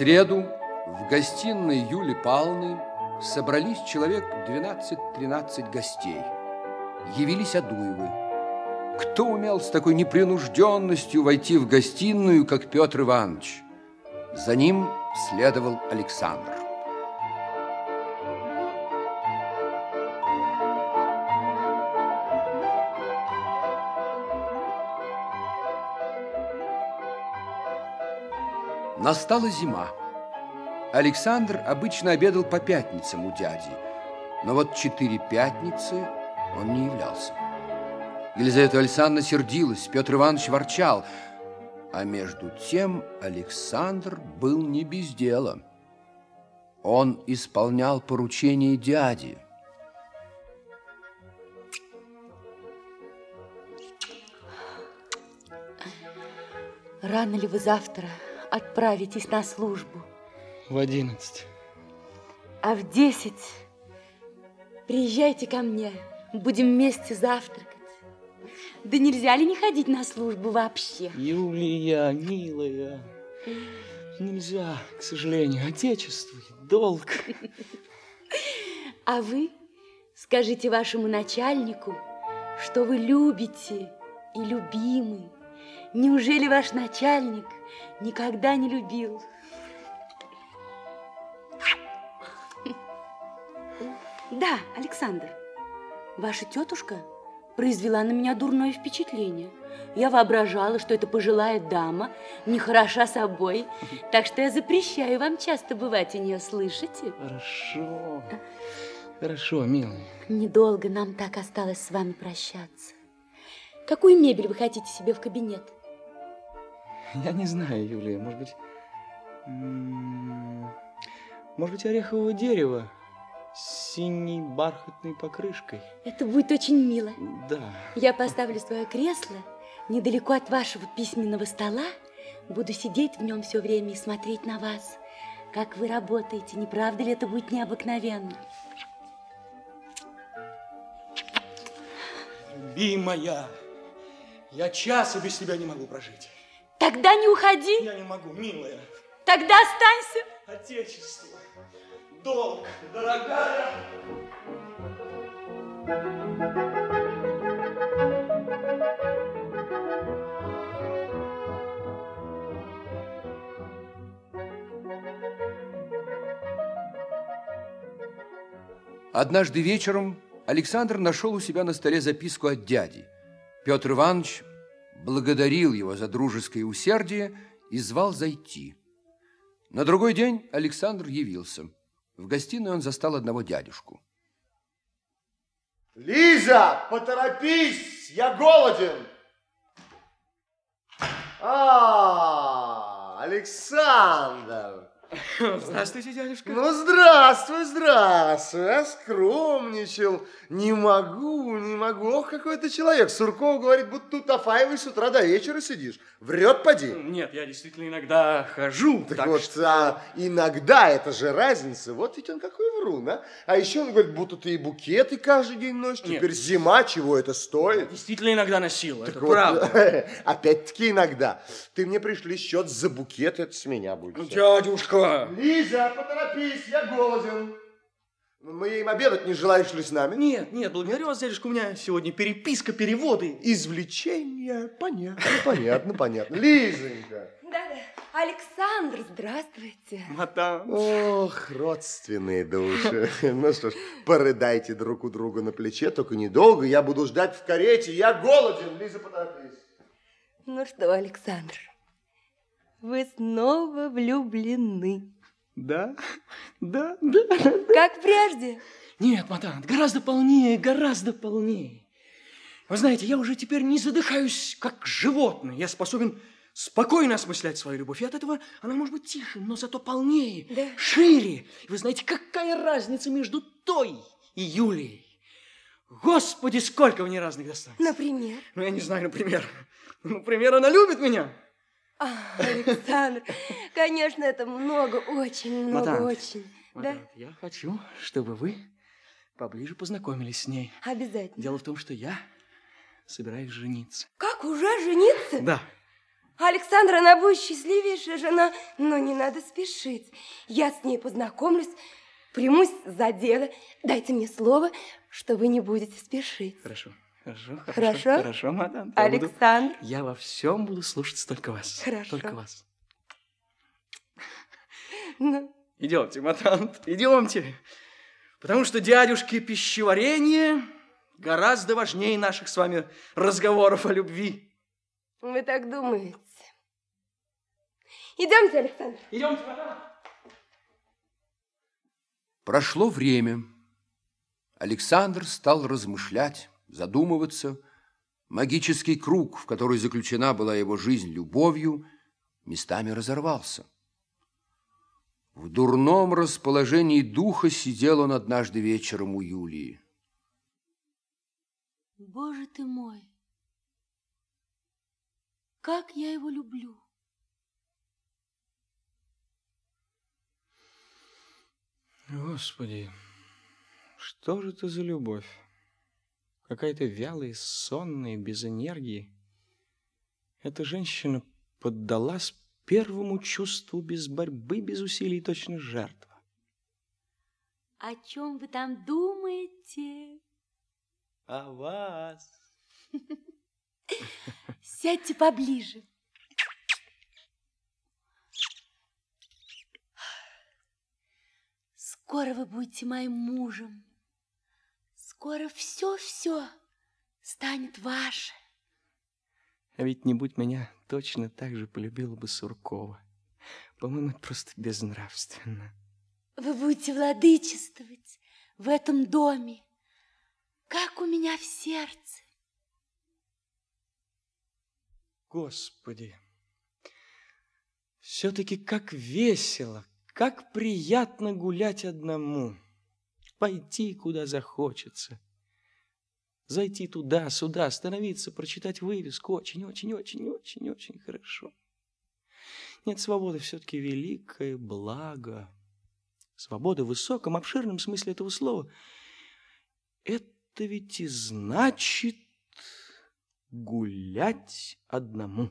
среду в гостиной Юли Павловны собрались человек 12-13 гостей. Явились Адуевы. Кто умел с такой непринужденностью войти в гостиную, как Петр Иванович? За ним следовал Александр. Настала зима. Александр обычно обедал по пятницам у дяди, но вот четыре пятницы он не являлся. Елизавета Александровна сердилась, Петр Иванович ворчал, а между тем Александр был не без дела. Он исполнял поручение дяди. Рано ли вы завтра отправитесь на службу? В одиннадцать. А в десять приезжайте ко мне, будем вместе завтракать. Да нельзя ли не ходить на службу вообще? Юлия, милая, нельзя, к сожалению, отечеству, долг. А вы скажите вашему начальнику, что вы любите и любимый. Неужели ваш начальник никогда не любил? Да, Александр, ваша тетушка произвела на меня дурное впечатление. Я воображала, что это пожилая дама, не хороша собой, так что я запрещаю вам часто бывать у нее, слышите? Хорошо, хорошо, милый. Недолго нам так осталось с вами прощаться. Какую мебель вы хотите себе в кабинет? Я не знаю, Юлия, может быть... Может быть, орехового дерева с синей бархатной покрышкой. Это будет очень мило. Да. Я поставлю свое кресло недалеко от вашего письменного стола. Буду сидеть в нем все время и смотреть на вас, как вы работаете. Не правда ли это будет необыкновенно? Любимая, я часа без тебя не могу прожить. Тогда не уходи. Я не могу, милая. Тогда останься. Отечество, долг, дорогая. Однажды вечером Александр нашел у себя на столе записку от дяди. Петр Иванович благодарил его за дружеское усердие и звал зайти. На другой день Александр явился. В гостиной он застал одного дядюшку. Лиза, поторопись, я голоден. А, Александр. Здравствуйте, дядюшка. Ну, здравствуй, здравствуй. Я скромничал. Не могу, не могу. Ох, какой ты человек. Сурков говорит, будто тут Тафаевой с утра до вечера сидишь. Врет, поди. Нет, я действительно иногда хожу. Так, так вот, что... а, иногда это же разница. Вот ведь он какой врун, а? А еще он говорит, будто ты и букеты каждый день носишь. Нет. Теперь зима, чего это стоит? Действительно иногда носила, так это вот, правда. Опять-таки иногда. Ты мне пришли счет за букет, это с меня будет. Дядюшка, Лиза, поторопись, я голоден. Мы им обедать не желаешь ли с нами? Нет, нет, благодарю вас, дядюшка, у меня сегодня переписка, переводы. Извлечения, понятно, понятно, понятно. Лизонька. Да-да, Александр, здравствуйте. Мадам. Ох, родственные души. Ну что ж, порыдайте друг у друга на плече, только недолго, я буду ждать в карете, я голоден. Лиза, поторопись. Ну что, Александр, вы снова влюблены. Да, да, да. Как прежде? Нет, мадам, гораздо полнее, гораздо полнее. Вы знаете, я уже теперь не задыхаюсь, как животное. Я способен спокойно осмыслять свою любовь. И от этого она может быть тише, но зато полнее, да. шире. Вы знаете, какая разница между той и Юлией? Господи, сколько мне разных достоинств. Например? Ну, я не знаю, например. Например, она любит меня. А, Александр, конечно, это много, очень много, Матант, очень. Матант, да? я хочу, чтобы вы поближе познакомились с ней. Обязательно. Дело в том, что я собираюсь жениться. Как, уже жениться? Да. Александра, она будет счастливейшая жена, но не надо спешить. Я с ней познакомлюсь, примусь за дело. Дайте мне слово, что вы не будете спешить. Хорошо. Хорошо, хорошо, Хорошо? хорошо, мадам. Я буду- Александр. Я во всем буду слушаться только вас. Хорошо. Только вас. Ну, Идемте, матант, идемте. Потому что дядюшке пищеварение гораздо важнее наших с вами разговоров о любви. вы так думаете. Идемте, Александр. Идемте, матант. Прошло время. Александр стал размышлять, задумываться. Магический круг, в который заключена была его жизнь любовью, местами разорвался. В дурном расположении духа сидел он однажды вечером у Юлии. Боже ты мой, как я его люблю. Господи, что же это за любовь? Какая-то вялая, сонная, без энергии. Эта женщина поддалась первому чувству без борьбы, без усилий, точно жертва. О чем вы там думаете? А вас? Сядьте поближе. Скоро вы будете моим мужем. Скоро все-все станет ваше. А ведь не будь меня, точно так же полюбила бы Суркова. По-моему, это просто безнравственно. Вы будете владычествовать в этом доме, как у меня в сердце. Господи, все-таки как весело, как приятно гулять одному, пойти куда захочется, зайти туда, сюда, остановиться, прочитать вывеску, очень-очень-очень-очень-очень хорошо. Нет, свобода все-таки великое благо. Свобода в высоком, обширном смысле этого слова. Это ведь и значит гулять одному.